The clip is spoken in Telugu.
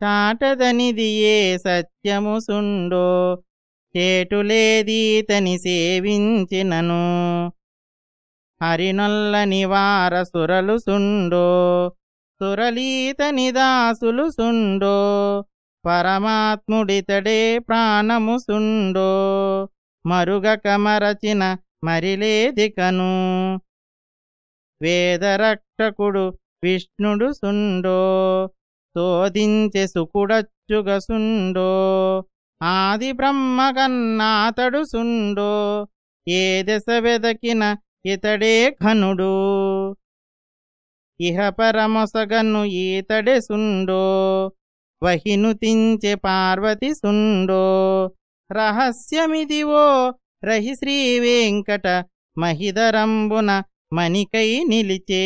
తాటదనిదియే సత్యము సుండో చేటులేదీతని సేవించినను. హరినొల్లని వార సురలు సుండో సురలీతని దాసులు సుండో పరమాత్ముడితడే ప్రాణము సుండో మరుగక మరచిన మరిలేదికను. వేదరక్షకుడు విష్ణుడు సుండో తోదించె సుకుడచ్చుగ సుండో ఆది బ్రహ్మగన్నాతడు సుండో ఏ దశ వెదకిన ఇతడే ఘనుడు? ఇహ పరమొసగను ఈతడే సుండో వహినుతించె పార్వతి సుండో రహస్యమిదివో రహి శ్రీ వెంకట మహిదరంబున మణికై నిలిచే.